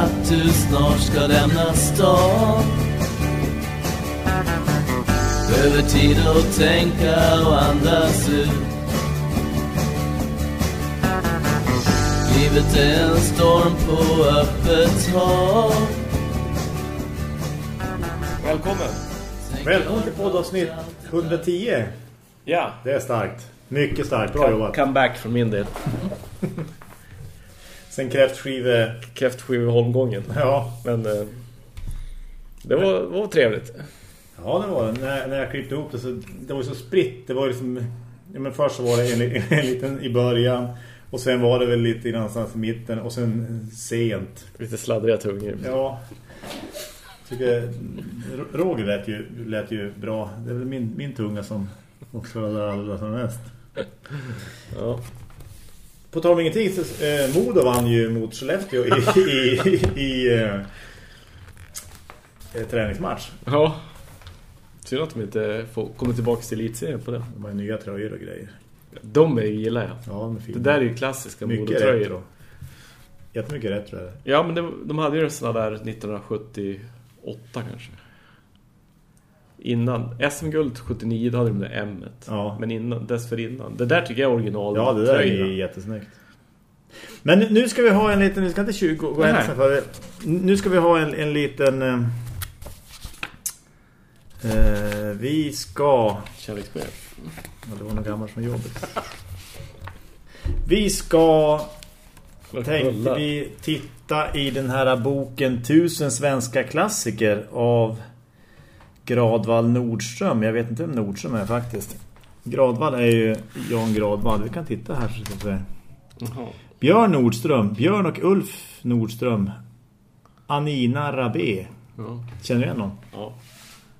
att du snart ska lämna stan Behöver tid att tänka och andas ut Livet är en storm på öppet hav Välkommen! Välkommen till poddavsnitt 110. Ja, Det är starkt. Mycket starkt. Bra jobbat. comeback från min del. Sen kräftskive... Kräftskive-holmgången. Ja, Men eh, det var, var trevligt. ja det var det. När, när jag klippte ihop det så det var ju så spritt. Det var liksom... Ja, men först så var det en, en liten i början. Och sen var det väl lite någonstans i mitten. Och sen sent. Lite sladdriga tungor. Ja. Tycker Roger lät ju, lät ju bra. Det är väl min, min tunga som också var allra som mest. Ja. På tal om ingenting så eh, Modo vann ju mot Skellefteå i, i, i, i eh, eh, träningsmatch. ja. Synd att de inte får komma tillbaka till elitserien på det. De har nya tröjor och grejer. De är ju gillar jag. Ja, de är fina. Det där är ju klassiska retro. Jättemycket retro är det. Ja, men det, de hade ju såna där 1978 kanske. Innan. SM-guld 79, då hade de det M. Ja. Men innan, dessförinnan. Det där tycker jag är original. Ja, det där är tröjorna. ju jättesnyggt. Men nu- nu ska vi ha en liten... Vi ska inte 20 gå händelsen för det. Nu ska vi ha en, en liten... Eh, eh, vi ska... Kärleksbrev. Ja, det var något gammalt från jobbet. Vi ska... Tänkte vi titta i den här boken Tusen svenska klassiker av Gradvall Nordström. Jag vet inte vem Nordström är faktiskt. Gradvall är ju Jan Gradvall. Vi kan titta här så att säga. Jaha. Björn Nordström, Björn och Ulf Nordström. Anina Rabé. Ja. Känner du igen någon? Ja.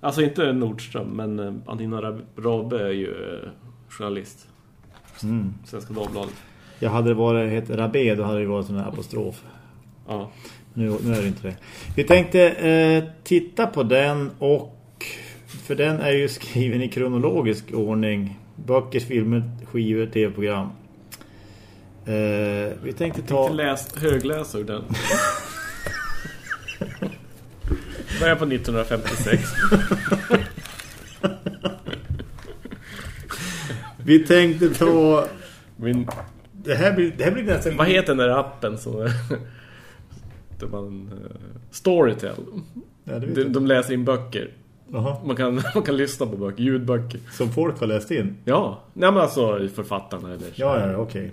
Alltså inte Nordström, men eh, Anina Rab- Rabe är ju eh, journalist. Mm. Svenska Dagbladet. Jag hade det varit heter Rabé, då hade det varit en apostrof. Ja. Nu, nu är det inte det. Vi tänkte eh, titta på den och för den är ju skriven i kronologisk ordning. Böcker, filmer, skivor, tv-program. Eh, vi tänkte ta... Inte ur den. Börjar på 1956. Vi tänkte ta... Min, Det här blir, det här blir nästan... vad heter den där appen som... där man, eh, Storytel. Ja, De, de läser in böcker. Man kan, man kan lyssna på böcker, ljudböcker. Som folk har läst in. Ja, nej men alltså författarna eller så. Ja, ja, okej.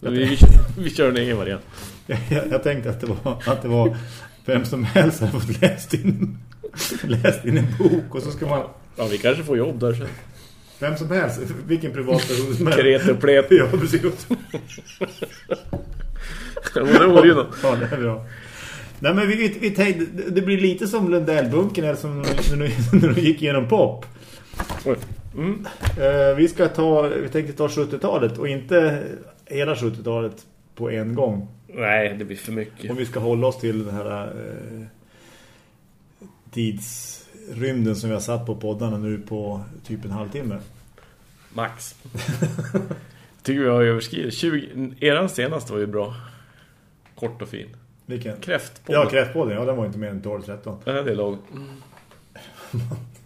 vi, vi, vi kör en egen variant. Jag, jag, jag tänkte att det var att det var vem som helst hade fått läst in läst in en bok och så ska man Ja, vi kanske får jobb där sen. vem som helst vilken privatperson som helst. Krete och plep. Ja, precis. Det vore ju något. Ja, det är bra. Nej, men vi, vi, tänkte, det- blir lite som Lundellbunken eller som när du, gick igenom pop. Mm. Eh, vi ska ta, vi tänkte ta 70-talet och inte hela 70-talet på en gång. Nej, det blir för mycket. Om vi ska hålla oss till den här eh, tidsrymden som vi har satt på poddarna nu på typ en halvtimme. Max. Tycker vi har överskridit. 20, eran senaste var ju bra. Kort och fin. Vilken? Kräftpodden. Ja, kräftpodden. Ja, den var inte mer än 12-13. Ja, det är lång.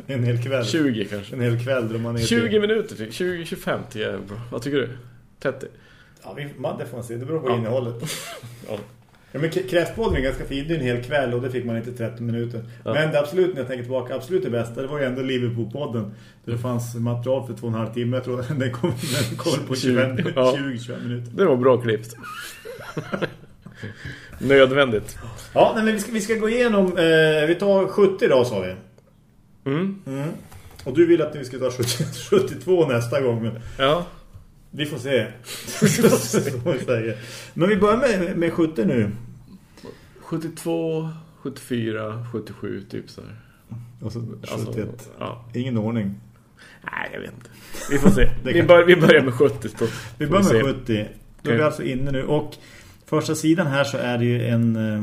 En hel kväll. 20 kanske. En hel kväll drog man ner 20 till. minuter, typ. 20-25 tycker jag är bra. Vad tycker du? 30? Ja, vi, man, det får man se. Det beror på Ja. innehållet. Ja. Ja, men kräftpodden är ganska fin. Det är en hel kväll och det fick man inte 30 minuter. Ja. Men det absolut, när jag tänker tillbaka, absolut det bästa. Det var ju ändå Liverpool-podden. Där det fanns material för två och en halv timme. Jag tror den kom, den kom på 25 Ja. 20-25 minuter. Det var bra klippt. Nödvändigt. Ja, nej, men vi ska, vi ska gå igenom... Eh, vi tar 70 då, sa vi. Mm. Mm. Och du vill att vi ska ta 70, 72 nästa gång. Men Ja. vi får se. Men vi börjar med, med 70 nu. 72, 74, 77 typ så här. Och så 71. Alltså, ja. Ingen ordning. Nej, jag vet inte. Vi får se. Vi, bör, vi börjar med 70 då. Vi börjar med 70. Då är vi alltså inne nu. Och första sidan här så är det ju en... eh,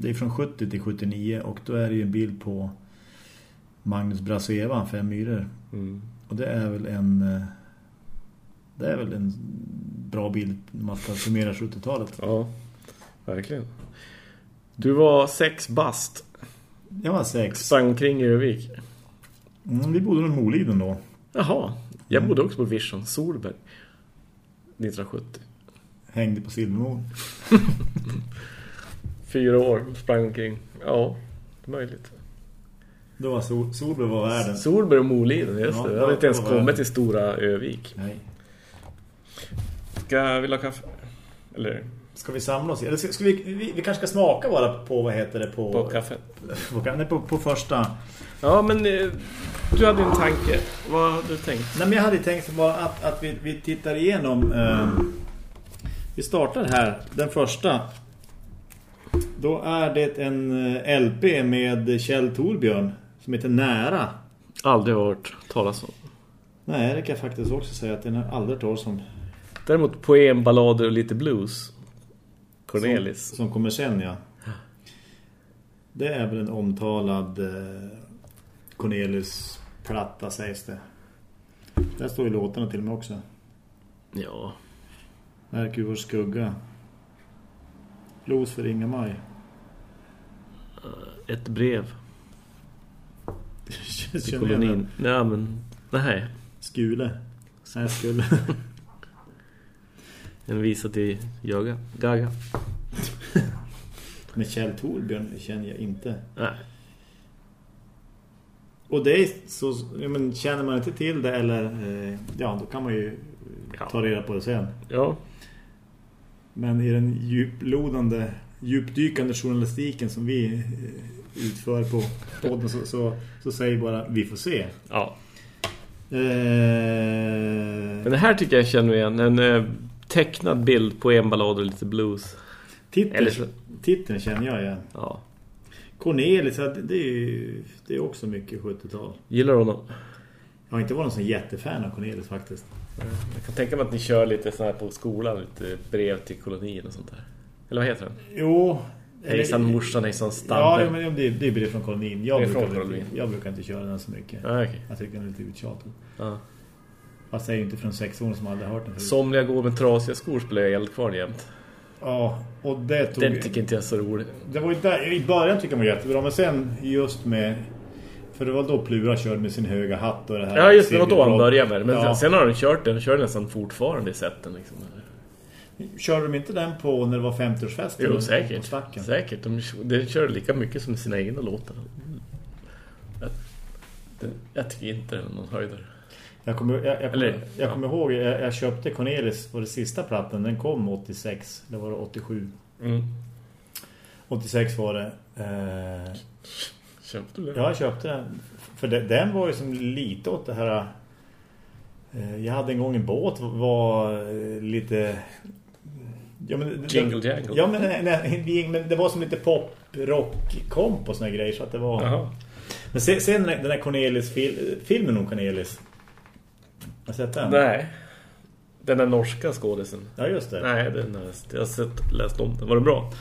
Det är från 70 till 79. Och då är det ju en bild på Magnus Brass och Eva, Fem myror. Mm. Och det är väl en... eh, Det är väl en bra bild när man ska summera 70-talet. Ja, verkligen. Du var sex bast. Jag var sex. Sprang kring i Övik. Mm, vi bodde i Moliden då. Jaha. Jag bodde också på Vision, Solberg. 1970. Hängde på Silvermon. Fyra år, sprang omkring. Ja, det möjligt. Då var Sol Solberg var världen. Solberg och Moliden, just Ja, det. Jag hade inte ens det kommit till Stora Övik. Nej. Ska vi ha kaffe? Eller Ska vi samla oss? Eller ska, ska vi, vi, vi kanske ska smaka bara på, vad heter det? På, på kaffe? På, nej, på, på första. Ja, men eh, du hade en tanke. Vad hade du tänkt? Nej, men jag hade tänkt bara att, att vi, vi tittar igenom. Eh, vi startar här. Den första. Då är det en eh, LP med Kjell Torbjörn som heter Nära. Aldrig hört talas om. Nej, det kan jag faktiskt också säga att den har aldrig hört talas om. Däremot poem, ballader och lite blues. Cornelis. Som, som kommer sen, ja. Det är väl en omtalad eh, Cornelis platta sägs det. Där står ju låtarna till med också. Ja. Merkur skugga. Blues för Inga Maj. Ett brev till kolonin. Nej, men... Nej. Skule. Nej, skulle. En visa till Jaga. Gaga. Men Kjell Torbjörn känner jag inte. Nej. Och det är så... Men känner man inte till det eller... Eh, ja, då kan man ju Ja. ta reda på det sen. Ja. Men i den djuplodande, djupdykande journalistiken som vi eh, utför på podden så, så, så säger bara vi får se. Ja. Eh, Men det här tycker jag känner igen. En eh, tecknad bild på en ballad och lite blues. titeln, Eller så- titeln känner jag igen. Ja. Cornelis, det, är ju, det är också mycket 70-tal. Gillar du honom? Jag har inte varit någon sån jättefan av Cornelis faktiskt. Jag kan tänka mig att ni kör lite så här på skolan. Lite brev till kolonin och sånt där. Eller vad heter den? Jo. Hejsan morsan, hejsan Ja, stabbe. ja, men det, det är brev från kolonin. Jag är brukar, från kolonin. Inte, jag brukar inte köra den så mycket. Ja, okej. Jag tycker den är lite uttjatad. Ja. Jag säger inte från sex år som aldrig hört den förut. Somliga går med trasiga skor spelar jag eldkvarn jämt. Ja, och det tog... Den tycker inte jag är så rolig. Det var ju där, i början tycker jag var jättebra, men sen just med... För det var då Plura körde med sin höga hatt och det här... Ja just det, var då han började med. Men Ja. sen har han kört den. Kör nästan fortfarande i sätten liksom. Körde de inte den på när det var 50-årsfest? Jo, säkert. Säkert. De, de kör lika mycket som sina egna låtar. Jag, det, jag tycker inte det är någon höjdare. Jag kommer, jag, jag, Eller, kommer, jag ja. kommer ihåg, jag, jag köpte Cornelis på det sista plattan. Den kom 86. Det var 87. Mm. 86 var det. Eh, Köpte du det? ja, jag köpte den. För den var ju som lite åt det här... Eh, jag hade en gång en båt var eh, lite... Ja, men, Jingle jangle. Ja, men, nej, nej, men det var som lite pop, rock, komp och såna grejer. Så att det var... Jaha. Men sen, sen den där Cornelis fil, filmen om Cornelis. Har du sett den? Nej. Den där norska skådisen. Ja, just det. Nej, den har jag, har sett, läst om den. Var det bra?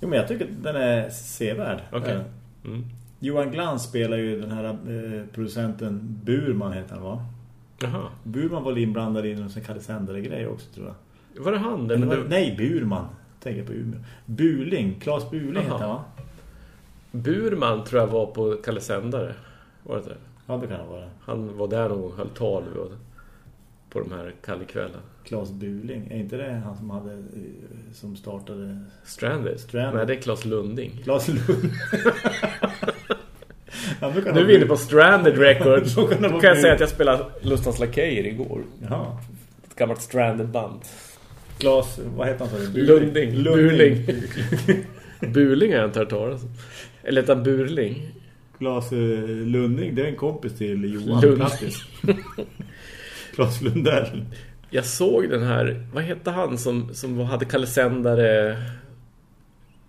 Jo, men jag tycker att den är sevärd. Okej. Eh, Mm. Johan Glans spelar ju den här eh, producenten Burman heter han va? Jaha. Burman var inblandad i någon sån Kalle Sändare-grej också tror jag. Var det han? Eller var, Nej, Burman. Tänker på Umeå. Buling, Claes Buling Jaha. heter han va? Burman tror jag var på Kalle Sändare. Var det det? Ja, det kan han vara. Han var där och höll tal på de här kallkvällarna. Claes Buling. Är inte det han som hade eh, som startade Stranded? Stranded. Nej, det är Claes Lunding. Claes Lund? Nu är vi inne på Stranded Records. Då kan jag bli- säga att jag spelade Lustans Lakejer igår. Jaha. Ett gammalt Stranded-band. Claes, vad heter han så? Lunding. Lunding. Burling. Burling inte hört talas om. Eller heter han Burling? Claes eh, Lunding, det är en kompis till Johan Lund. Plattis. Lundell. Jag såg den här, vad hette han som, som hade Kalle Sändare...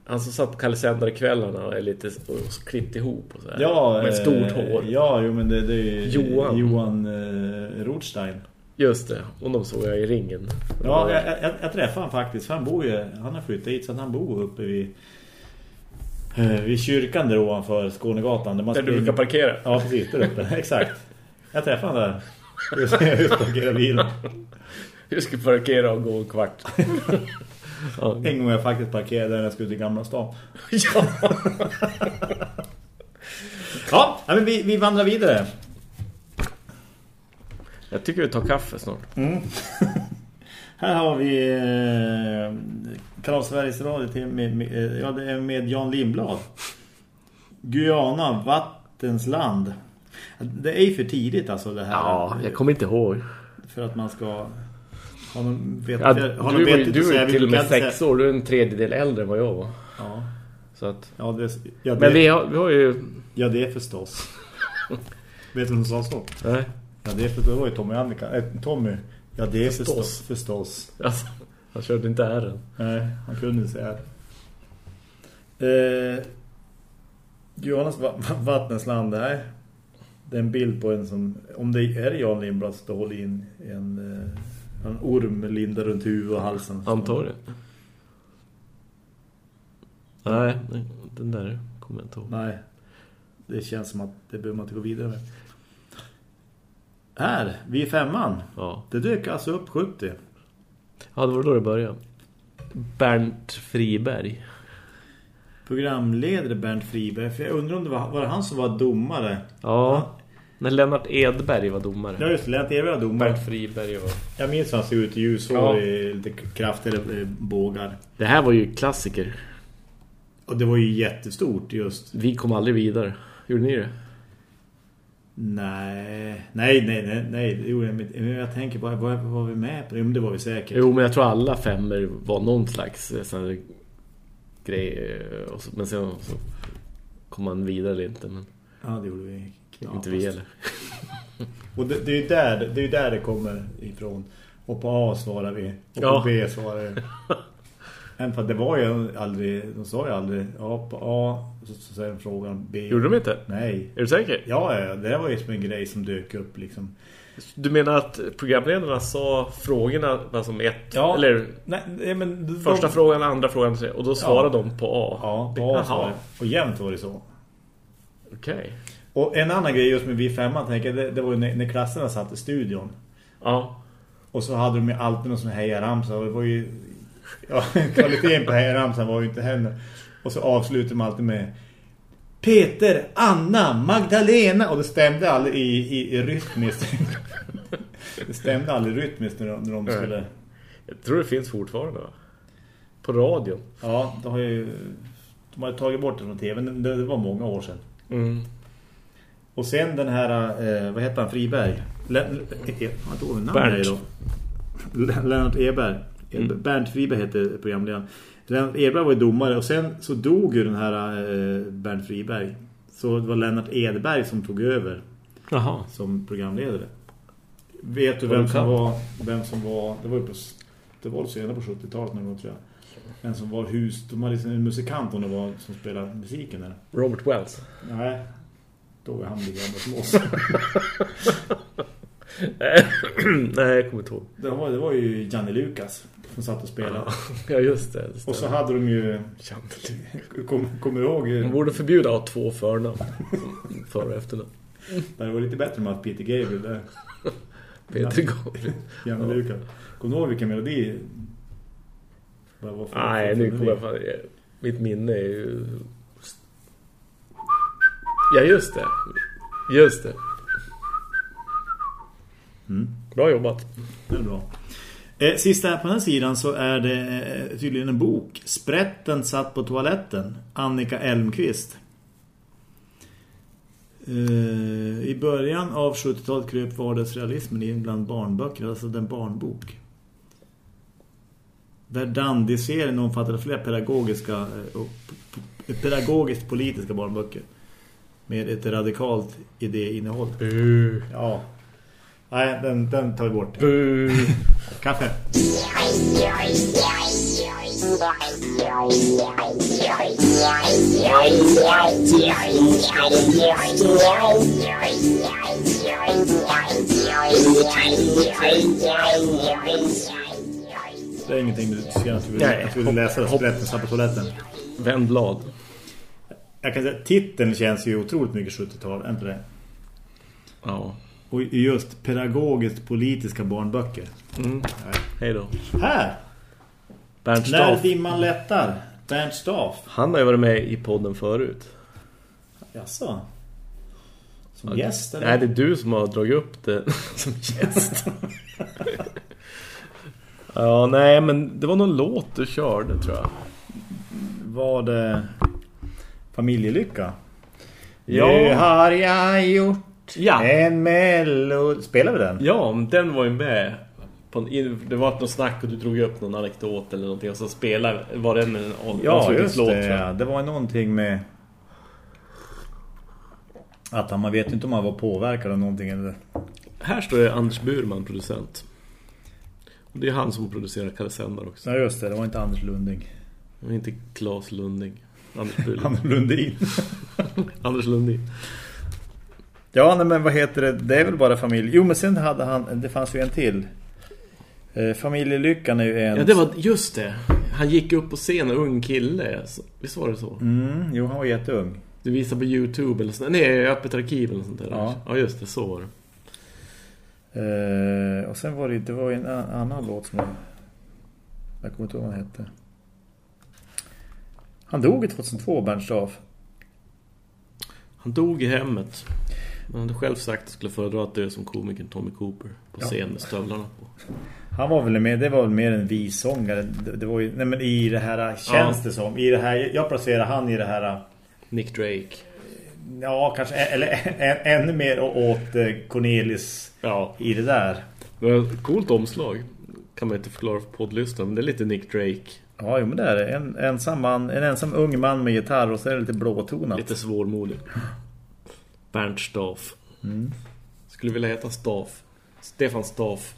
Han som satt på Kalle och är lite och klippt ihop och så här. Ja, Med stort eh, hår. Ja, jo, men det, det är Johan. Johan eh, Rothstein. Just det, och de såg jag i ringen. Ja, jag, jag, jag träffade han faktiskt. Han bor ju, han har flyttat hit så han bor uppe vid, eh, vid kyrkan där ovanför Skånegatan. Där, man Där du brukar parkera. Ja, precis där uppe. Exakt. Jag träffade han där. Just, just parkera bilen. Jag skulle parkera och gå en kvart. ja. En gång jag faktiskt parkerade när jag skulle till Gamla stan. ja. Ja, men vi, vi vandrar vidare. Jag tycker vi tar kaffe snart. Här har vi eh, Kanal Sveriges Radio till med, med, eh, ja, det är med Jan Lindblad. Guyana, vattens land. Det är ju för tidigt alltså det här. Ja, jag kommer inte ihåg. För att man ska ha någon vet, Ja, ha du vettigt du säga. är till och med sex år. Du är en tredjedel äldre än vad jag var. Ja, Så att... ja, det, ja, det, Men vi har, vi har ju... ja, det är förstås. vet du vem som sa så? Nej. Ja, det är för det var ju Tommy Annika. Äh, Tommy. Ja, det är förstås. Förstås. Förstås. Alltså, han körde inte ärren. Nej, han kunde inte säga det. Eh, Johannes va va- vattnesland där. Det är en bild på en som, om det är Jan Lindblad som håller in en, eh, en orm med linda runt huvudet och halsen. Antagligen. Nej, den där kommer jag inte ihåg. Nej, det känns som att det behöver man inte gå vidare med. Här, vi är femman. Ja. Det dök alltså upp 70. ja, det var då det började. Bernt Friberg. Programledare Bernt Friberg. För jag undrar om det var, var det han som var domare. Ja. När Lennart Edberg var domare. Ja just det, Lennart Eberg var domare. Bernt Friberg var... Jag minns han såg ut i ljushår Ja. i lite kraftigare eh, bågar. Det här var ju klassiker. Och det var ju jättestort just. Vi kom aldrig vidare. Gjorde ni det? Nej, nej, nej, nej, nej. det gjorde jag jag tänker bara, vad var vi med på? Jo, men det var vi säkert. Jo, men jag tror alla femmer var någon slags eh, sån här grej. eh, Och så, men sen så kom man vidare eller inte. Men Ja, det gjorde vi knappast. inte vi heller. Och det, det är ju där, det är där det kommer ifrån. Och på A svarar vi. Och Ja. på B svarar vi. Men för det var ju aldrig, de sa ju aldrig, ja på A, så, så säger de frågan B. Gjorde de inte? Nej. Är du säker? Ja, ja, det var ju som en grej som dök upp liksom. Du menar att programledarna sa frågorna bara som ett? Ja. Eller Nej, nej, men de, första frågan, andra frågan och då svarade de på A? Ja, på. A. Och jämt var det så. Okej. Och en annan grej just med vi femman tänker jag, det, det var ju när, när klasserna satt i studion. Ja. Och så hade de ju alltid någon sån hejaramsa. Och det var ju... Ja, kvaliteten på hejaramsan var ju inte henne. Och så avslutade de alltid med Peter, Anna, Magdalena. Och det stämde aldrig i, i, i rytmiskt. det stämde aldrig rytmiskt när de, när de skulle... Jag tror det finns fortfarande va? På radion. Ja, de har ju... De har ju tagit bort det från tv. Det, det var många år sedan. Mm. Och sen den här, eh, vad heter han, Friberg? Eh, Bernt. Lennart Eberg. Mm. Bernt Friberg heter programledaren. Lennart Eberg var ju domare och sen så dog ju den här eh, Bernt Friberg. Så det var Lennart Edberg som tog över Jaha. som programledare. Vet du vem som var, vem som var, det var ju på, det var senare på 70-talet någon gång tror jag. Vem som var hus, de hade liksom en musikant hon var som spelade musiken där. Robert Wells. Nej, då var han som oss. Nej, jag kommer inte ihåg. Det var, det var ju Janne Lukas som satt och spelade. Ja, just det. det Och så hade de ju... Kom, kommer du ihåg? Man borde förbjuda att ha två förnamn. För och efternamn. Det var lite bättre med att Peter Gabriel där. Peter Gabriel. Janne Ja. Lukas. Kommer du ihåg vilken melodi? Nej, nu kommer jag fan... Mitt minne är ju... Ja, just det. Just det. Mm. Bra jobbat. Det är bra. Eh, sista här på den här sidan så är det eh, tydligen en bok. Sprätten satt på toaletten. Annika Elmqvist. Eh, I början av 70-talet kröp vardagsrealismen in bland barnböcker. Alltså den barnbok. Verdandi-serien omfattade flera pedagogiska eh, och pedagogiskt politiska barnböcker. Med ett radikalt idéinnehåll. Bu. Ja. Nej, den, den tar vi bort. Bu. Kaffe. Det är ingenting du ser att du vill, Nej, att du vill läsa Sprätten på toaletten. Vänd blad. Jag kan säga, titeln känns ju otroligt mycket 70-tal, är inte det? Ja. Och just pedagogiskt politiska barnböcker. Mm. Hej då. Här! Bernt När Staff. dimman lättar. Bernt Staff. Han har ju varit med i podden förut. Jaså? Som gäst eller? Nej, det är du som har dragit upp det som gäst. ja, nej, men det var någon låt du körde, tror jag. Var det Familjelycka? Ja. Nu har jag gjort Ja. en melod... Spelar vi den? Ja, men den var ju med. En, det var något snack och du drog upp någon anekdot eller någonting och så spelade, var det en Ja, just tror det. Ja. Det var någonting med att han, man vet inte om han var påverkad av någonting eller... Här står det Anders Burman, producent. Och det är han som producerar Kalle Sändar också. Ja, just det. Det var inte Anders Lunding. Och inte Claes Lunding. Anders. Anders Lundin. Anders Lundin. ja, nej, men vad heter det? Det är väl bara familj. Jo, men sen hade han... Det fanns ju en till. Eh, Familjelyckan är ju en... Ja, det var just det. Han gick upp på scen, en ung kille. Visst var det så? Mm, jo, han var jätteung. Du visar på Youtube eller sånt. Nej, öppet arkiv eller sånt där. Ja. ja just det. Så var det. Eh, och sen var det, det var en annan låt som var... Jag kommer inte ihåg vad han hette. Han dog i 2002, Bernt Staff. Han dog i hemmet. Men han hade själv sagt att skulle föredra att dö som komikern Tommy Cooper på Ja. scen med stövlarna på. Han var väl med, det var väl mer en vissångare. Det, det var ju, nej men i det här känns Ja. det som. I det här, jag placerar han i det här... Nick Drake. Ja, kanske, eller än, ännu mer åt eh, Cornelis Ja. i det där. Det var ett coolt omslag. Kan man inte förklara för poddlyssnaren. Men det är lite Nick Drake. Ja, jo, men det är det. En ensam, man, en ensam ung man med gitarr och så är det lite blåtonat. Lite svårmodig. Bernt Staff. Mm. Skulle vilja heta Staff. Stefan Staff.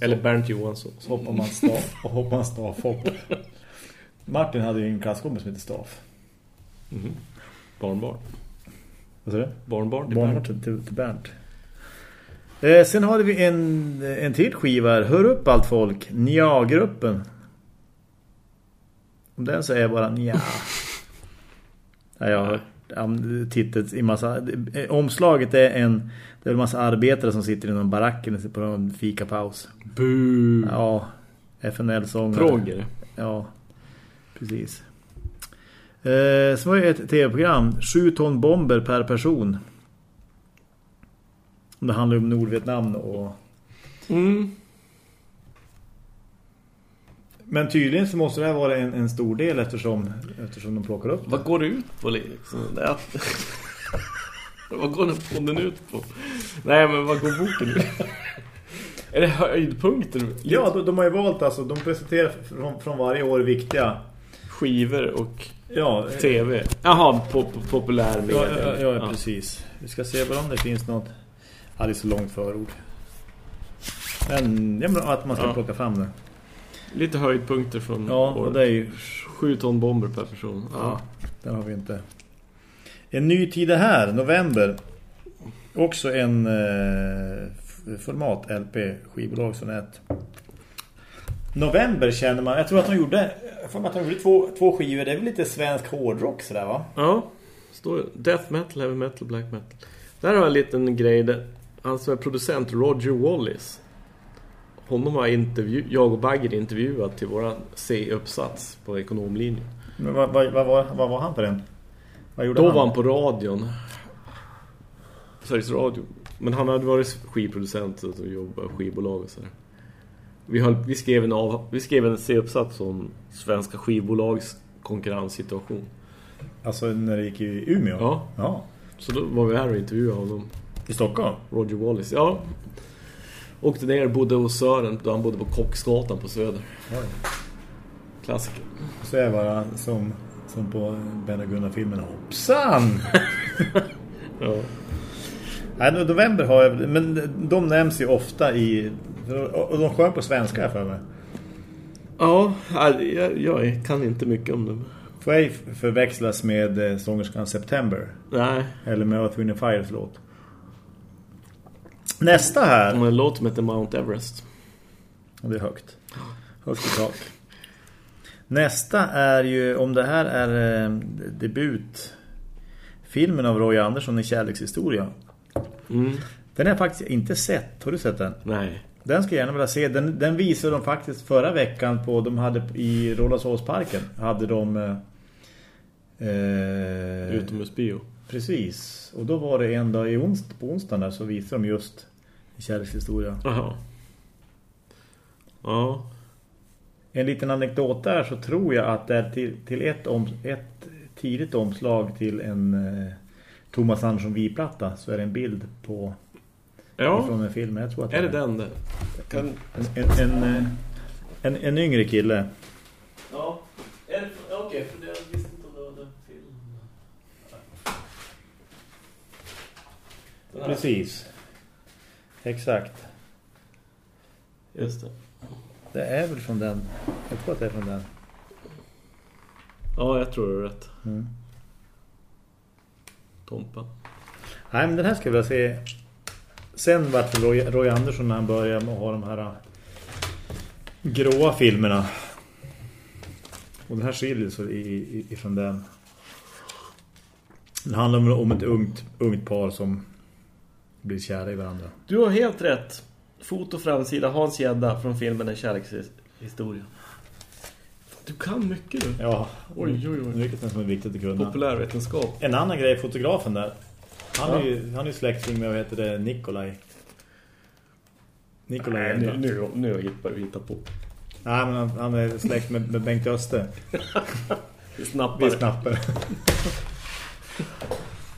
Eller Bernt Johansson. Så hoppar man staff och hoppar man staffhopp. Martin hade ju en klasskompis som heter Staff. Mhm. Barnbarn. Vad sa du? Barnbarn till Barn Bernt. till, till Bernt. Eh, sen hade vi en, en till skiva här. Hör upp allt folk. Nja-gruppen. Om den är jag bara nja. ja, jag har ja, tittat i massa... Omslaget är en... Det är en massa arbetare som sitter i någon baracken på en fikapaus. Bu. Ja, FNL-sångare. Progger. Ja, precis. Eh, så var det ett tv-program. Sju ton bomber per person. Det handlar om Nordvietnam och... Mm. Men tydligen så måste det här vara en, en stor del eftersom, eftersom de plockar upp det. Vad går det ut på liksom? Att... vad går den ut på? Nej, men vad går boken ut? Är det höjdpunkter? Ja, de, de har ju valt alltså, de presenterar från, från varje år viktiga... Skivor och Ja, tv. Jaha, pop populär ja, media. ja, ja, precis. Vi ska se bara om det finns något... Ja, det är så långt förord. Men, ja, men att man ska Ja. plocka fram det. Lite höjdpunkter från Ja, och året. det är ju... Sju ton bomber per person. Ja, den har vi inte. En ny tid är här, november. Också en eh, format LP skivbolag som ett. November känner man, jag tror att de gjorde mig att de gjorde två, två skivor, det är väl lite svensk hårdrock sådär va? Ja, står det. Death metal, heavy metal, black metal. Där har jag en liten grej. Där, han som är producent, Roger Wallis. Honom har intervju, jag och Bagger intervjuat till våran C-uppsats på ekonomlinjen. Men vad, vad, vad, var, vad var han på den? Vad gjorde Då han? var han på radion. Sveriges Radio. Men han hade varit skivproducent och jobbat skivbolag och sådär. Vi, höll, vi, skrev en av, vi skrev en C-uppsats om svenska skivbolags konkurrenssituation. Alltså när det gick i Umeå? Ja. ja. Så då var vi här och intervjuade honom. I Stockholm? Roger Wallis, ja. Åkte ner och bodde hos Sören då han bodde på Kocksgatan på Söder. Oj. Klassiker. Så är jag bara som, som på Ben och Gunnar-filmen. Hoppsan! Ja. Nej, november har jag... Men de nämns ju ofta i... Och de sjöng på svenska för mig. Ja, jag, jag kan inte mycket om dem. Får ej förväxlas med eh, sångerskan September. Nej, Eller med Earth, Wind Fires låt. Nästa här. har en låt som heter Mount Everest. Det är högt. Högt i tak. Nästa är ju, om det här är eh, debut filmen av Roy Andersson i Kärlekshistoria. Mm. Den har jag faktiskt inte sett. Har du sett den? Nej. Den ska jag gärna vilja se. Den, den visade de faktiskt förra veckan på, de hade i Rålambshovsparken hade de eh, eh, Utomhusbio. precis. Och då var det en dag i onst, på onsdagen där så visade de just kärlekshistoria. Jaha. Ja. En liten anekdot där så tror jag att det är till, till ett, om, ett tidigt omslag till en eh, Thomas Andersson viplatta så är det en bild på Ja. från en film. Jag tror att Är det den där? Kan... En, en, en, eh, en, en yngre kille. Ja. Är det... Okej, för jag visste inte om det var den filmen. Precis. Exakt. Just det. Det är väl från den. Jag tror att det är från den. Ja, jag tror du är rätt. Mm. Tompa. Nej, men den här ska vi se. Sen vart Roy, Roy Andersson när han började med att ha de här äh, gråa filmerna. Och den här skiljer sig ifrån den. Det handlar om ett ungt, ungt par som blir kära i varandra. Du har helt rätt. Foto framsida Hans Gädda från filmen En kärlekshistoria. Du kan mycket du. Ja, Oj, oj, oj. Är som är viktigt att kunna. Populärvetenskap. En annan grej, fotografen där. Han är Ja. ju, han är släkting med, vad heter det, Nikolaj. Nikolaj Nej, nu, nu, nu hittar vi hitta på. Nej, men han, han är släkt med, med Bengt Öster. Vi snappar. Vi snappar.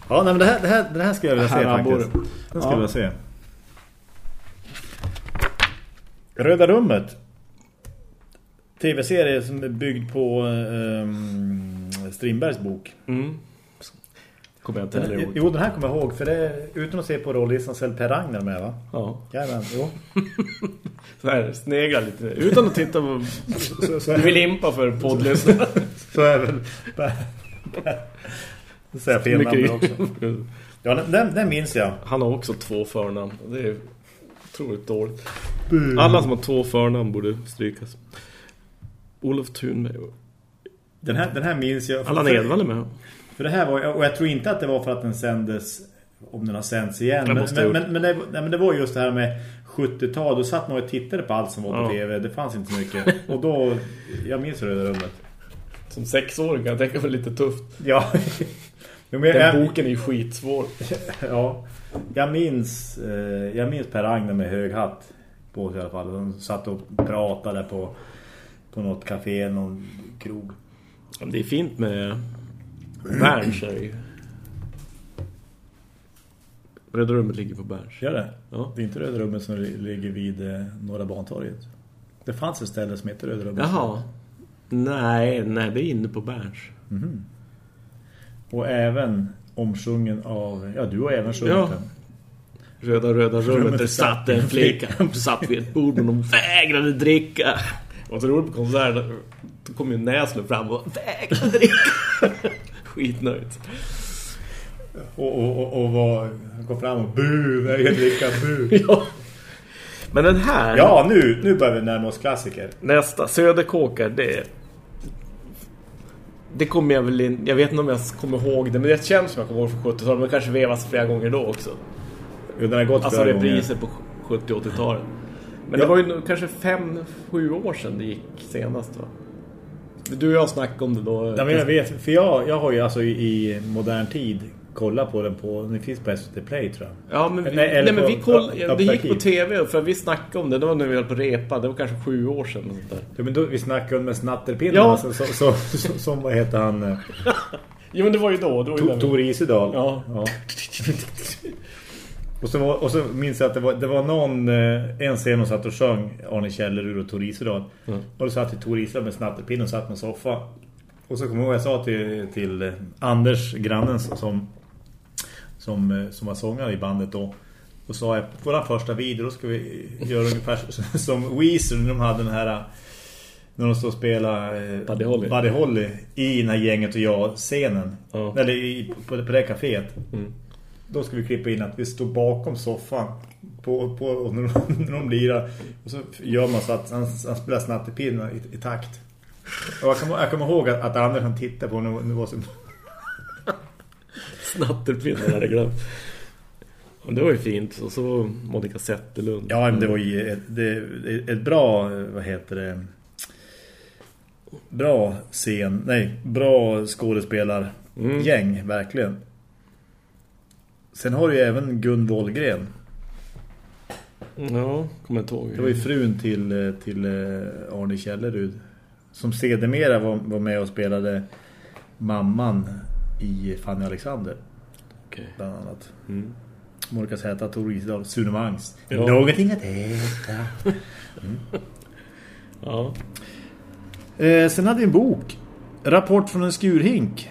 Ja, nej, men det här, det här, det här ska jag vilja se faktiskt. Den ska Ja. jag vilja se. Röda rummet. TV-serie som är byggd på um, Strindbergs bok. Mm. Kommer jag inte heller ihåg. Jo, den här kommer jag ihåg. För det är, utan att se på rollistan så är Per Ragnar med, va? Ja. Jajamän, jo. Så här, snegla lite. Utan att titta på... Så, så, Du vill impa för poddlyssnare. så är väl... Det säger fel namn där också. Ja, den- den, minns jag. Han har också två förnamn. Det är otroligt dåligt. Alla som har två förnamn borde strykas. Olof Thunberg. Den här, den här minns jag. Allan Edwall är med. För det här var, och jag tror inte att det var för att den sändes om den har sänts igen. Det Men, men, men, men, det, nej, men det var just det här med 70-tal. Då satt man och tittade på allt som var på Ja. tv. Det fanns inte så mycket. Och då, jag minns Röda rummet. Som sexåring kan jag tänka mig lite tufft. Ja. Jo, Den jag, boken är ju skitsvår. ja. Jag minns, eh, jag minns Per Ragnar med hög hatt på sig i alla fall. De satt och pratade på, på något café, någon krog. Ja, Det är fint med Berns är ju. Röda rummet ligger på Berns. Gör det? Ja. Det är inte Röda rummet som li- ligger vid eh, Norra Bantorget. Det fanns ett ställe som heter Röda rummet. Jaha. Nej, nej, det är inne på Berns. Mhm. Och även omsjungen av... Ja, du har även sjungit Ja. den. Röda, röda rummet, där satt en flicka. Satt vid ett bord och de vägrade dricka. Och så roligt på konserten. Då kom ju Näslöv fram och vägrade dricka. Skitnöjt. Och, och, och, och var, kom fram och bu, väger dricka, bu. Ja. Men den här, Ja, nu, nu börjar vi närma oss klassiker. nästa, Söderkåkar, det det kommer jag väl in, jag vet inte om jag kommer ihåg det, men det känns som jag kommer ihåg från 70-talet, men kanske vevas flera gånger då också. Jo, den har gått Alltså flera gånger. repriser på 70-80-talet. Men Ja. det var ju kanske 5-7 år sedan det gick senast va? Du och jag snackade om det då. Ja, men jag vet, för jag, jag har ju alltså i modern tid kollat på den på, den finns på SVT Play tror jag. Ja, men vi, Nej, nej, men vi koll, på- ja, på det gick på tv för vi snackade om det. Det var när vi höll på repa. Det var kanske sju år sedan. Och sånt där. Ja, men då, vi snackade om med snatterpinnen. Ja. Så, så, så, så, som vad heter han? eh, Jo, men det var ju då. Ju To- Tor Isedal. Ja. och, så var, och så minns jag att det var, det var någon eh, en scen som satt och sjöng Arne Källerud och Tor Isedal. Mm. Och då satt Tor Isedal med snatterpinnen och satt på en soffa. Och så kommer jag ihåg jag sa till, till eh, Anders, grannen som, som, eh, som var sångare i bandet då. Och sa jag, på vår första video då ska vi göra ungefär som- Weezer när de hade den här... eh, När de stod och spelade eh, Buddy Holly. Buddy Holly i den här gänget och jag scenen. Ja. Eller i, på, på det kaféet. Mm. Då ska vi klippa in att vi står bakom soffan på, på, och när, de, när de lirar. Och så gör man så att han, han spelar snattepinnar i, i takt. Och jag kommer, jag kommer ihåg att, att Anders han tittade på när det var så... Snatterpinnen hade jag glömt. Det var ju fint. Och så Monica Zetterlund. Ja, men det var ju ett, det, ett bra, vad heter det, bra scen, nej, bra skådespelargäng, Mm. verkligen. Sen har du ju även Gun Wollgren. Ja, kommer inte ihåg. Det var ju frun till, till eh, Arne Källerud. Som sedermera var, var med och spelade mamman i Fanny Alexander, Okej. bland annat. Mm. Monica Zäta, Tor Isedal, Sune Mangs. Ja. Någonting att äta. Ja. Eh, sen hade vi en bok. Rapport från en skurhink.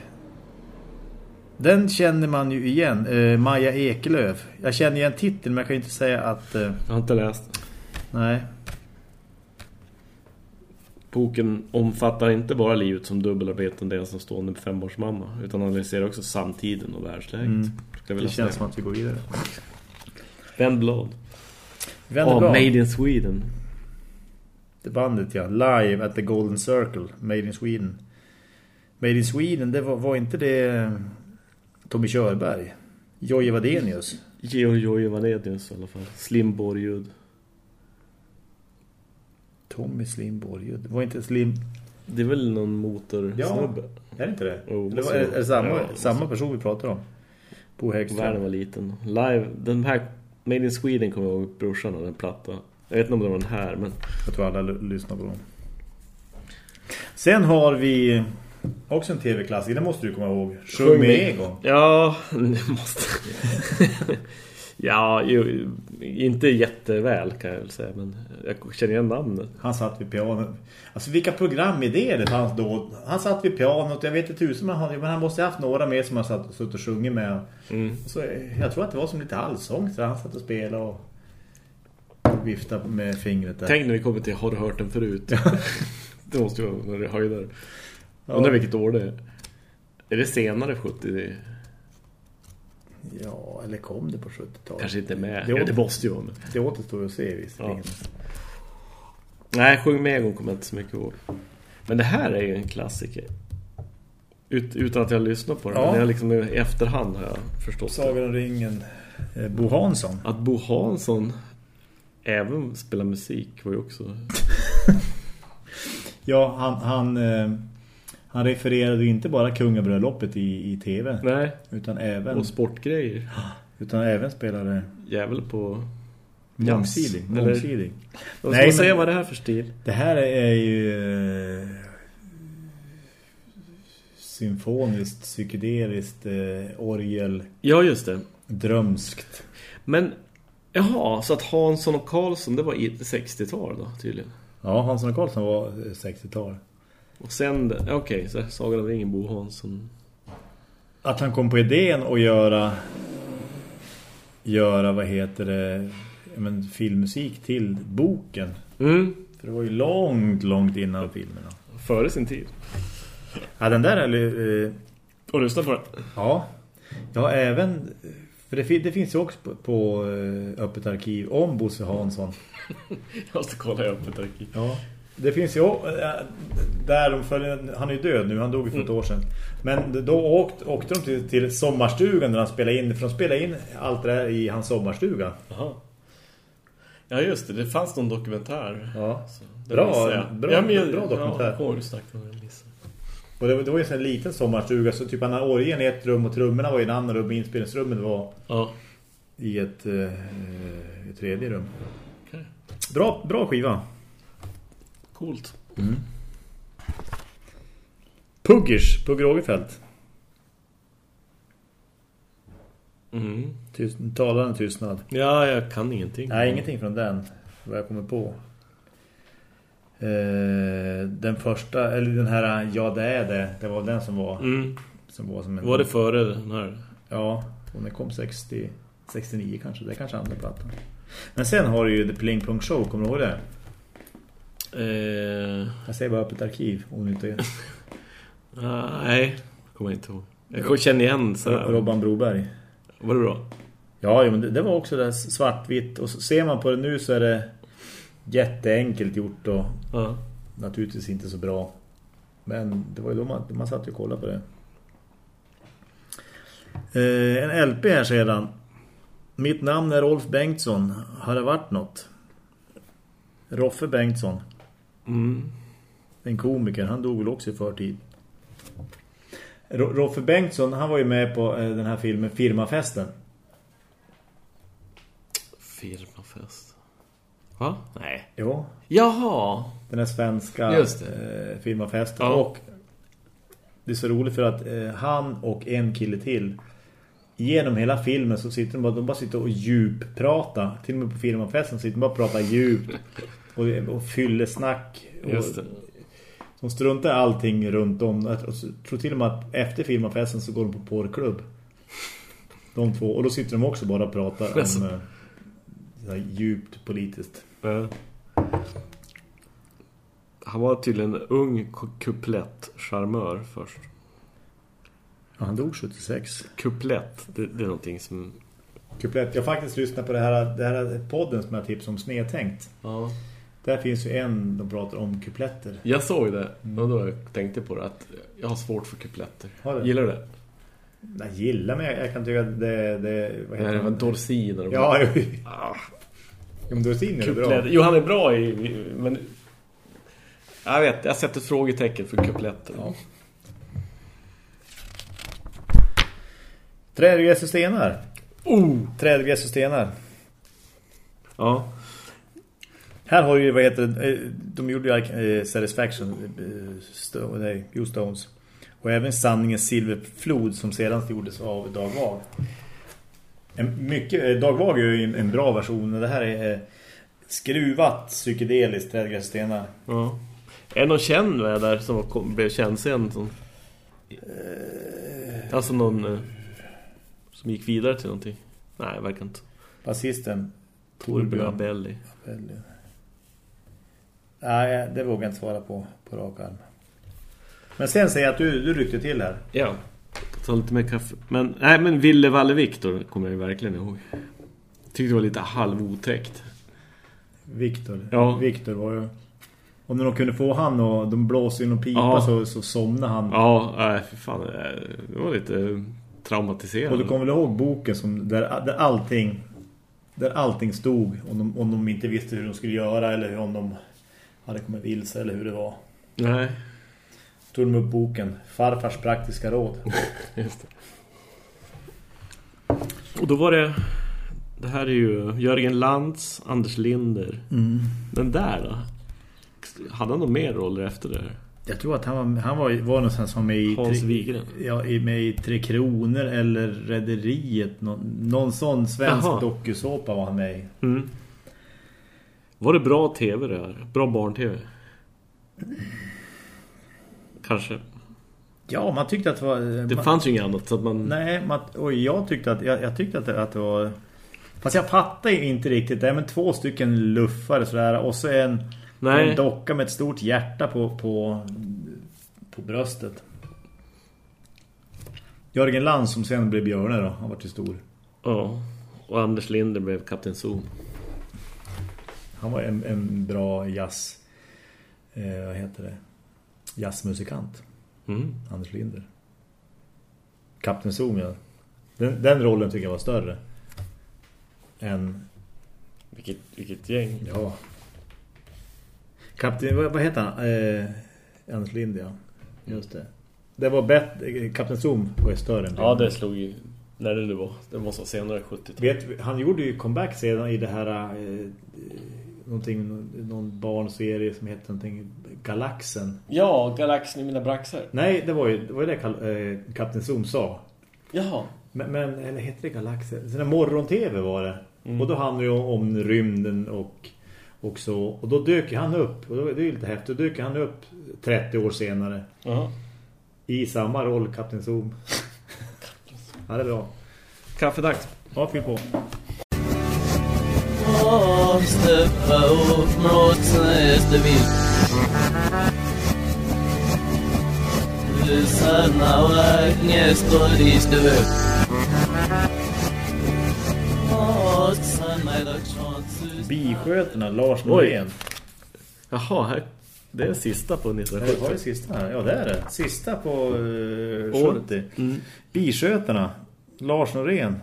Den känner man ju igen. Eh, Maja Ekelöf. Jag känner igen titeln men jag kan inte säga att... Eh, Jag har inte läst. nej. Boken omfattar inte bara livet som dubbelarbetande ensamstående femårsmamma utan analyserar också samtiden och världsläget. Mm. Det känns säga. som att vi går vidare. Vänd blad. Vänder Ja, blad. Made in Sweden. Det bandet ja. Live at the Golden Circle. Made in Sweden. Made in Sweden, det var, var inte det eh, Tommy Körberg? Jojje Vadenius. Georg Joje Valenius i alla fall. Slim Borgud. Tommy Slim Borgud. Det var inte Slim... Det är väl någon motorsnubbe? Är det inte det? Jo, Eller var, är, det samma, ja, samma person vi pratar om? Bo Världen Häggström. var liten. Live, den här Made in Sweden kommer jag ihåg brorsan av den platta. Jag vet inte om det var den här, men Jag tror alla lyssnar på dem. Sen har vi också en tv-klassiker. Det måste du komma ihåg. Sjung med Egon. Ja, det måste... ja, ju, inte jätteväl kan jag väl säga, men jag känner igen namnet. Han satt vid pianot. Alltså vilka programidéer det fanns då. Han satt vid pianot. Jag vet inte tusen men han, men han måste ha haft några med som han satt och, suttit och sjungit med. Mm. Så, jag tror att det var som lite allsång. Så han satt och spelade och viftade med fingret där. Tänk när vi kommer till Har du hört den förut? det måste ju vara när det höjder. Ja. Undrar vilket år det är. Är det senare 70? Ja, eller kom det på 70-talet? kanske inte med. Det, ja, det måste ju vara med. det återstår att se visserligen. Ja. Nej, Sjung med Egon kommer jag inte så mycket ihåg. Men det här är ju en klassiker. Ut, utan att jag lyssnar på den. Ja. Men jag liksom i efterhand har jag förstått. Sagan om ringen. Eh, Bo Hansson. Att Bo Hansson även spelar musik var ju också... Ja, han, han, eh, han refererade ju inte bara kungabröllopet i, i tv. Nej, Utan även, och sportgrejer. utan även spelade Jävel på... mångsidig. Eller- mångsidig. Vad Nej, men- säga vad det här för stil? Det här är ju eh, symfoniskt, psykedeliskt, eh, orgel, Ja, just det. drömskt. Men, jaha, så att Hansson och Karlsson, det var i 60-tal då, tydligen. Ja, Hansson och Karlsson var eh, 60-tal. Och sen, okej, så Sagan om ringen, Bo Hansson. Att han kom på idén att göra göra, vad heter det, men, filmmusik till boken. Mm, För det var ju långt, långt innan filmerna. före sin tid. Ja, den där eller... Eh, Och lyssna på det. ja. Ja, även... För det, det finns ju också på, på eh, Öppet arkiv om Bosse Hansson. Jag måste kolla i öppet arkiv. Ja. Det finns ju... eh, Där de följer, han är ju död nu, han dog ju för ett år sedan. Men då åkte, åkte de till, till sommarstugan där han spelade in... För de spelade in allt det där i hans sommarstuga. Jaha. Ja, just det. Det fanns någon dokumentär. Ja. Bra, bra- ja, men bra dokumentär. Ja, du om. Och det, det var ju en liten sommarstuga så typ han orgen i ett rum och trummorna var i en annan rum. Inspelningsrummet var Ja, i ett, eh, ett tredje rum. okej. Bra, bra skiva. Coolt. Puggers, Pugger Ågerfeldt. Mm. Tyst, talande tystnad. Ja, jag kan ingenting. Nej, ingenting från den. Vad jag kommer på. Eh, den första, eller den här Ja det är det. Det var den som var, Mm. som var som en... Var det före den här? Ja, och den kom 60, 69 kanske. Det är kanske andra plattan. Men sen har du ju The Pling Plong Show, kommer du ihåg det? Eh, Jag säger bara öppet arkiv om du inte ah, nej, kommer inte ihåg. Jag känner igen så här. Robban Broberg. Var det bra? Ja, men det, det var också där svartvitt. Och så ser man på det nu så är det jätteenkelt gjort och Ja. naturligtvis inte så bra. Men det var ju då man, man satt och kollade på det. Eh, en LP här sedan. Mitt namn är Rolf Bengtsson. Har det varit något? Roffe Bengtsson. Mm. En komiker. Han dog väl också i förtid. Ro- Roffe Bengtsson, han var ju med på eh, den här filmen Firmafesten. Firmafest. Va? Nej. Jo, Jaha. den här svenska Just eh, Firmafesten. Ja. Och det är så roligt för att eh, han och en kille till genom hela filmen så sitter de bara, de bara sitter och djuppratar. Till och med på Firmafesten sitter de bara och pratar djupt. Och, och fyller snack. Och, Just det. De struntar allting runt om. Jag tror till och med att efter filmafesten så går de på porrklubb. De två. Och då sitter de också bara och pratar Alltså. om eh, så här djupt politiskt. Ja. Han var tydligen en ung ku- kuplett-charmör först. Ja, han dog 76. Kuplett, det, det är någonting som... Kuplett. Jag har faktiskt lyssnat på det här, det här podden som jag tipsade om Snedtänkt. Ja. Där finns ju en de pratar om kupletter. Jag såg det, och då jag tänkte på det, att jag har svårt för kupletter. Har du? Gillar du det? Jag gillar men jag, jag kan tycka att det... det vad heter var det? dorsin. och- Ja, jo. Ah, men Dorsin är bra. Jo, han är bra i... i- Men... Jag vet, jag sätter frågetecken för kupletter. Ja. Trädgräs och stenar. Oh! Trädgräs och stenar. Ja. Här har ju, vad heter det, eh, de gjorde ju eh, Satisfaction, eh, Sto- nej, jo, Stones. Och även Sanningens silverflod som sedan gjordes av Dag Vag. En mycket, Dag Vag är ju en, en bra version. Det här är skruvat psykedeliskt trädgräs och stenar. ja. Är det någon känd med där som kom, blev känd sen? Som... Alltså någon... Som gick vidare till någonting? Nej, verkar inte. Basisten Torbjörn Abelli. Väldigt. Nej, det vågar jag inte svara på på rak arm. Men sen säger jag att du, du ryckte till här. Ja. Ta lite mer kaffe. Men, nej, men Ville Valle Viktor kommer jag verkligen ihåg. Tyckte det var lite halvotäckt. Viktor. Ja. Viktor var ju... Om de kunde få han och de blåser in och pipa Ja. så, så somnade han. Ja, nej, för fan. Det var lite traumatiserande. Och du kommer väl ihåg boken som, där, där allting där allting stod om de, om de inte visste hur de skulle göra eller om de hade kommit vilse eller hur det var. Nej, Tog de upp boken Farfars praktiska råd. just det. Och då var det... Det här är ju Jörgen Lantz, Anders Linder. Den där då? Hade han någon mer roller efter det? Jag tror att han var, han var, var någonstans som i, Hans tre, Wigren. ja, i, med i Tre Kronor eller Rederiet. Någon, någon sån svensk Jaha. dokusåpa var han med i. Mm. Var det bra tv det här? Bra barn-tv? Kanske. Ja, man tyckte att det var... Det man, fanns ju inget annat så att man... Nej, man, och jag tyckte att, jag, jag tyckte att det, att det var... Fast jag fattar ju inte riktigt. Det är men två stycken luffare sådär. Och så en, Nej. en docka med ett stort hjärta på, på, på bröstet. Jörgen Lands som sen blev Björne då. Han var till stor. Ja. Och Anders Linder blev Kapten Zoom. Han var en, en bra jazz... Eh, vad heter det? Jazzmusikant. Mm. Anders Linder. Kapten Zoom, ja. Den, den rollen tycker jag var större. Än... Vilket, vilket gäng. Ja. Kapten... Vad, vad heter han? Eh, Anders Linder, ja. Just det. Det var bättre... Kapten Zoom var ju större än Ja, det slog ju... När det nu var. Det måste vara senare 70-tal. Vet, han gjorde ju comeback sedan i det här... Eh, någonting, någon barnserie som heter någonting... Galaxen. Ja, Galaxen i mina braxar. Nej, det var ju det, var ju det Kal- eh, Kapten Zoom sa. Jaha. Men, men eller heter det Galaxen? Sån där morgon-tv var det. Mm. Och då handlade det om rymden och, och så. Och då ju han upp. Och då, det är ju lite häftigt. Då dök han upp 30 år senare. Jaha. I samma roll, Kapten Zoom. ja, det är bra. Kaffedags. Ja, fyll på. Steppa upp mot nästa vill Lyssna och ägnest och listu Bisköterna, Lars. Norén. Jaha, här. det är sista på Var 1970. det sista här? Ja, det är det. Sista på uh, Året. 70. Mm. Bisköterna, Lars Norén.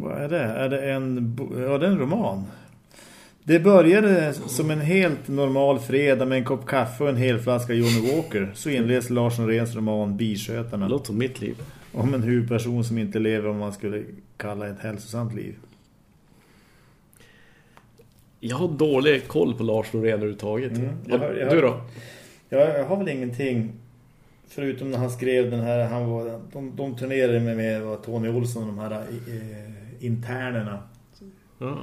Vad är det? Är det en, ja, det är en roman. Det började som en helt normal fredag med en kopp kaffe och en hel flaska Johnny Walker. Så inleds Lars Noréns roman Det Biskötarna. låter som mitt liv. Om en huvudperson som inte lever om man skulle kalla ett hälsosamt liv. Jag har dålig koll på Lars Norén överhuvudtaget. Mm, jag jag Du då? Jag, jag har väl ingenting förutom när han skrev den här han var, de, de turnerade med, med Tony Olsson de här eh, internerna Ja.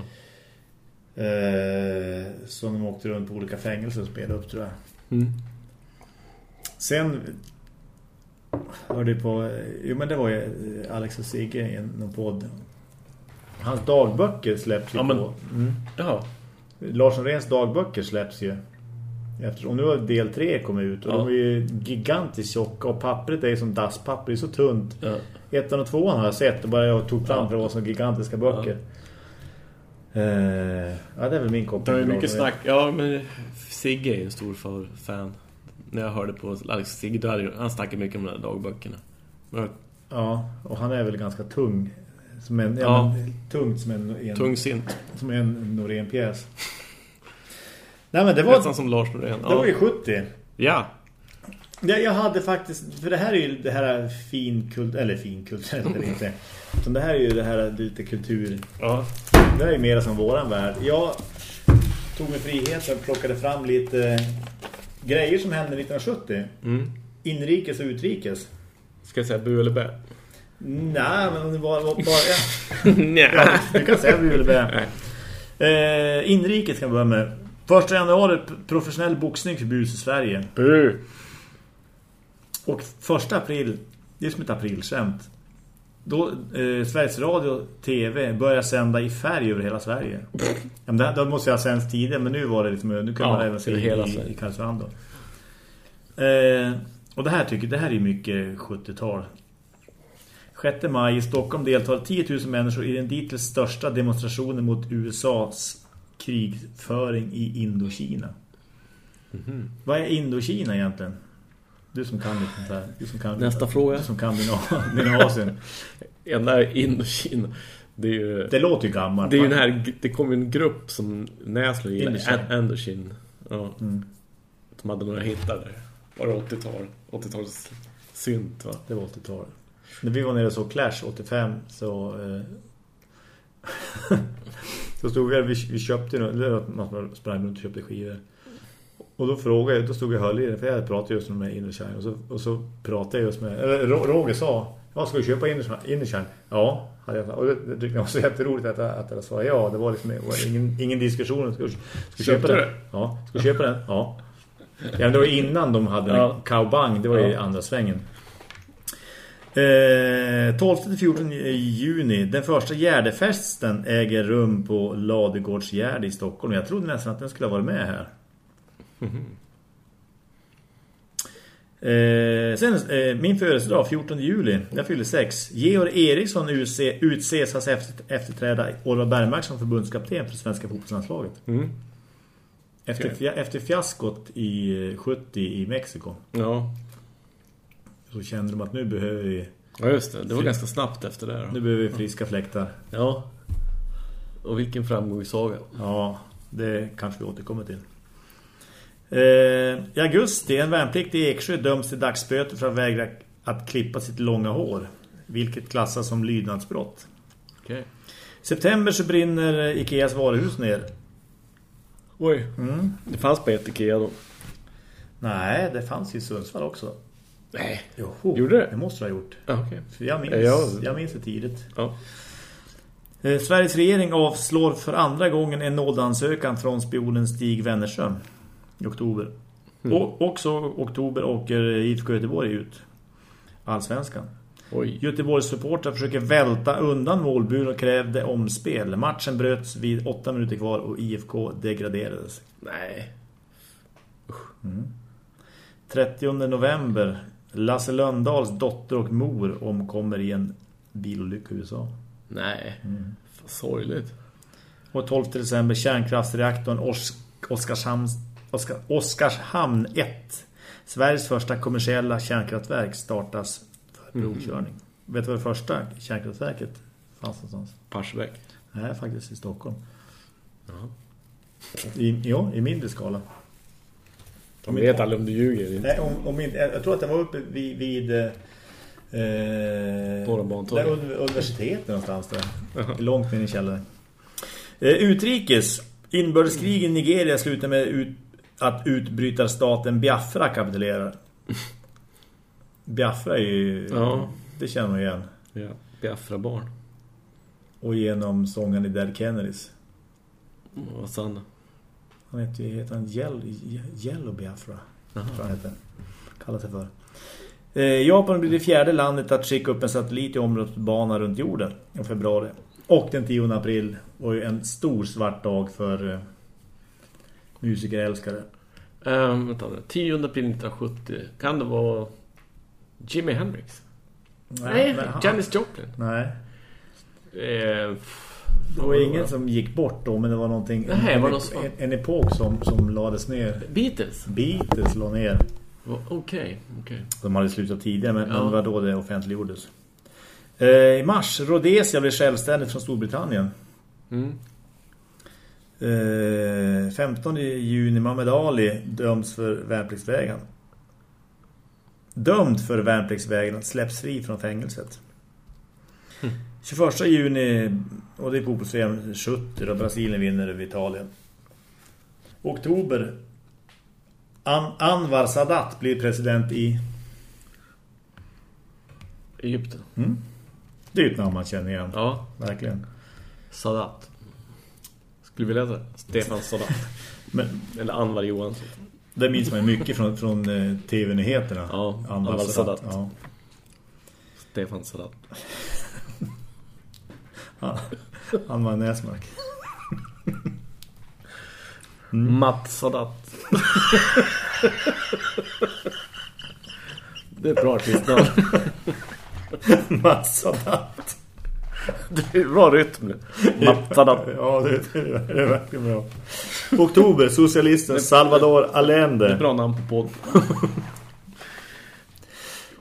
eh, som de åkte runt på olika fängelser och spelade upp tror jag. Mm. Sen hörde jag på jo men det var ju eh, Alex och Sigge i någon podd. Hans dagböcker släpps ju Ja, men- på. Mm. Jaha. Lars Noréns dagböcker släpps ju. Eftersom nu har del 3 kommit ut och Ja. de är ju gigantiskt tjocka och pappret är som dasspapper, det är så tunt. Ja. Ettan och tvåan har jag sett och bara jag tog fram Ja. för vara så gigantiska böcker. Eh, ja, det är väl min koppling. Det är mycket snack. Ja, men Sigge är en stor för- fan. När jag hörde på Alex Sigge, han snackade mycket om de där dagböckerna. Men, Ja, och han är väl ganska tung. Som en, ja. Ja. Men, tungt som en, en, Tungsint. som en Norén-pjäs. Nej men det var, Nästan som Lars Norén. det var ju 70. Ja. Ja, jag hade faktiskt, för det här är ju det här finkult, eller finkulturellt eller inte. Utan det här är ju det här lite kultur. Ja. Det här är ju mer som våran värld. Jag tog mig friheten och plockade fram lite grejer som hände 1970. Mm. Inrikes och utrikes. Ska jag säga bu eller bä? Nej, men det var, var bara... Nej. Ja, du kan säga bu eller bä. Nej. Eh, inrikes kan vi börja med. Första januari professionell boxning förbjuds i Sverige. Bu. Och första april, det är som ett aprilskämt. Då eh, Sveriges Radio TV börjar sända i färg över hela Sverige. Ja, det, då måste jag ha sänds tidigare, men nu var det liksom, nu kan Ja, man även se i, hela i, i Karesuando. Eh, och det här tycker det här är mycket 70-tal. 6 maj i Stockholm deltar 10 000 människor i den dittills största demonstrationen mot USAs krigföring i Indokina. Mhm. Vad är Indokina egentligen? Du som kan sånt här. Du som kan, Nästa fråga. Du som kan din, din Asien. Ena är Indokina. Det är ju... Det låter ju gammalt. Det är ju den här, det kom ju en grupp som Indokina. An- Andoshin. Ja. Mm. De hade några hittar där. Var det 80-tal? 80-tals synt va? Det var 80-talet. När vi var nere såg Clash 85 så... Eh, så stod vi, vi, vi köpte något, eller något man sprang runt och köpte skivor. Och då frågade jag, då stod jag och höll i det, för jag pratat just med Indochine. Och så, och så pratade jag just med, eller Ro- Roger sa, ja ska du köpa Indochine? Ja, hade jag. Och det, tyckte jag var så jätteroligt att, att jag sa ja. Det var liksom ingen, ingen diskussion. Ska ska köpa den? Ja, ska du köpa den? Ja. Ja, det var innan de hade Ja. en cowbang. Det var i Ja. andra svängen. Eh, 12-14 juni. Den första Gärdefesten äger rum på Ladegårdsgärde i Stockholm. Jag trodde nästan att den skulle ha varit med här. Eh, sen eh, min födelsedag 14 juli. Jag fyller 6. Georg Eriksson utse, utses att efter, efterträda Orvar Bergmark som förbundskapten för svenska fotbollslandslaget. Mm. Efter, fja, efter fiaskot i eh, 70 i Mexiko Ja. så kände de att nu behöver vi Ja just det, det var ganska snabbt efter det nu då. behöver vi friska fläktar. Ja. Och vilken framgångssaga. Ja, det kanske vi återkommer till. Eh, I augusti, en värnpliktig i Eksjö döms till dagsböter för att vägra att klippa sitt långa hår. Vilket klassas som lydnadsbrott. Okej. September så brinner Ikeas varuhus ner. Oj. Mm. Det fanns på ett Ikea då. Nej, det fanns i Sundsvall också. Nej. Jo, Gjorde det? Det måste det ha gjort. Okej. För jag minns, Ja, jag- jag minns det tidigt. Ja. Eh, Sveriges regering avslår för andra gången en nådansökan från spionen Stig Wennerström i oktober. Mm. Och också oktober åker IFK Göteborg ut. Allsvenskan. Oj. Göteborgs supportrar försöker välta undan målburen och krävde omspel. Matchen bröts vid åtta minuter kvar och IFK degraderades. Nej. 30 november. Lasse Lönndals dotter och mor omkommer i en bilolycka i USA. Nej. Fan, sorgligt. Och 12 december kärnkraftsreaktorn Os Oskarshamn, Oskar Oskarshamn 1. Sveriges första kommersiella kärnkraftverk startas för provkörning. Vet du vad det första kärnkraftverket Fanns någonstans. Parsbäck. Nej, faktiskt i Stockholm. Ja. I, ja, i mindre skala. De vet aldrig om du ljuger. Nej, om, om jag tror att det var uppe vid, vid eh, Bantorget. där universitetet någonstans där. Långt ner i källaren. Eh, utrikes. Inbördeskrig i Nigeria slutar med ut, att utbrytarstaten Biafra kapitulerar. Biafra är ju... Ja. Det känner man igen. Ja. Biafra-barn. Och genom sången i Dead Kennedys. Vad sa han? Han heter heter han Yellow, Yellow Biafra. Jaha. Vad han heter. Kallar sig för. Eh, Japan blir det fjärde landet att skicka upp en satellit i områdesbana runt jorden i februari. Och den 10 april var ju en stor svart dag för eh, musikerälskare. Um, vänta, 10 april 1970. Kan det vara Jimi Hendrix? Nej, han- Janis Joplin. Nej, Eh, det var ingen som gick bort då, men det var någonting... Nej, en, var så? en, en epok som, som lades ner. Beatles? Beatles la ner. Okej, okej. De hade slutat tidigare, men, Ja. men det var då det offentliggjordes. Eh, I mars, Rhodesia blev självständigt från Storbritannien. Mm. Eh, 15 juni Muhammad Ali döms för värnpliktsvägran. Dömd för värnpliktsvägran släpps fri från fängelset. 21 juni och det är fotbolls-VM 70 och Brasilien vinner över Italien. Oktober An Anwar Sadat blir president i Egypten. Det är ett namn man känner igen. Ja, Verkligen. Sadat. Skulle vi läsa? Stefan Sadat. Men Eller Anwar Johansson. det minns man mycket från, från eh, tv-nyheterna. Ja, Anwar Anwar Sadat. Ja. Stefan Sadat. Han, han var näsmark. Matt Sadat. det är ett bra artistnamn. Mats Sadat. Det är bra rytm nu. Matt Sadat. Ja, det, det, det är verkligen bra. Oktober, socialisten Salvador Det är Allende. bra namn på podd.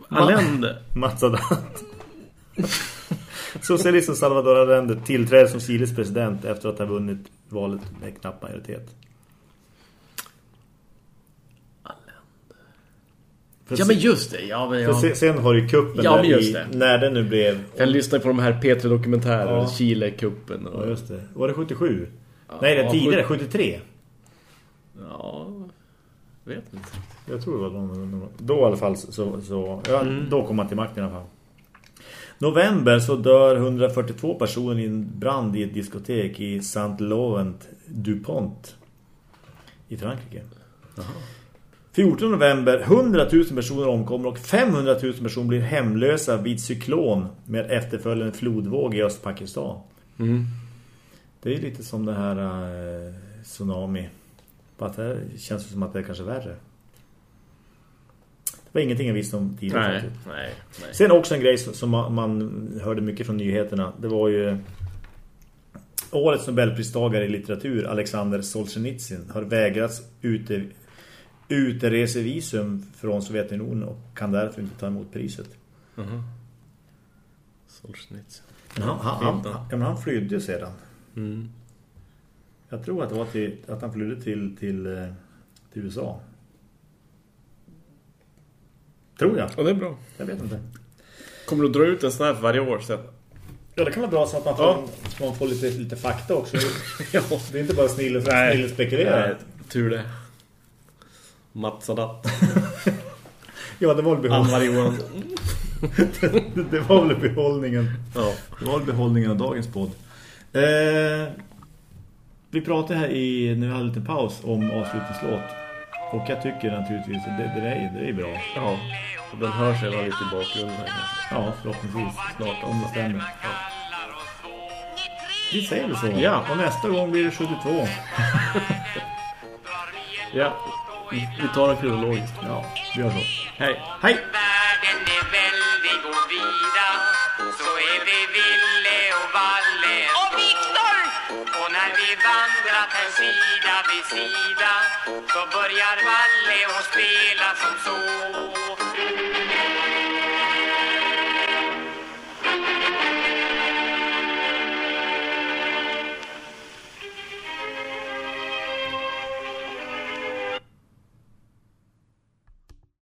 Allende. Mats Sadat. Socialisten Salvador Allende tillträder som Chiles president efter att ha vunnit valet med knapp majoritet. För Ja men just det. Ja, men ja. se- sen har ju kuppen Ja, där i, det. när den nu blev... Jag lyssnar på de här P3-dokumentärer. Ja. Chile-kuppen. Och... Ja, just det. Var det 77? Nej, det Ja, tidigare, sjut- 73. Ja, vet inte. Jag tror det var någon, då i alla fall så, så ja, Mm. då kom man till makten i alla fall. November så dör 142 personer i en brand i ett diskotek i Saint-Laurent du Pont i Frankrike. 14 november 100 000 personer omkommer och 500 000 personer blir hemlösa vid cyklon med efterföljande flodvåg i Östpakistan. Mm. Det är lite som det här eh, tsunami. Bara att det känns som att det är kanske värre. Det var ingenting jag visste om tidigare. Nej, nej, nej. Sen också en grej som man hörde mycket från nyheterna. Det var ju årets Nobelpristagare i litteratur Alexander Solzhenitsyn har vägrats ute, uteresevisum från Sovjetunionen och kan därför inte ta emot priset. Mhm. Solzhenitsyn. Men han, han, han, han flydde sedan. Mm. Jag tror att det var till, att han flydde till, till, eh, till USA. Tror jag. Ja, det är bra. Jag vet inte. Kommer du dra ut en sån här för varje år sen? Ja, det kan vara bra så att man får, Ja. man får lite, lite fakta också. Ja. Det är inte bara snille, snille spekulera. Nej, tur det. Matt Sadat. Ja, det var väl behåll... Anwar Johansson. det var väl behållningen. Ja. Det var behållningen av dagens podd. Eh, vi pratade här i, när vi hade en liten paus om avslutningslåt. Och jag tycker naturligtvis att det, det, är, det är bra. Ja. Och den hörs redan lite i bakgrunden här. Ja, förhoppningsvis. Snart, om det stämmer. Vi säger väl så. Ja. Och nästa gång blir det 72. Ja. Vi vi tar den kronologiskt. Ja, vi gör så. Hej. Hej! Världen är väldig och vida Så är vi Ville och Valle Och Viktor! Och när vi vandrat här sida vid sida Så börjar Valle och spela som så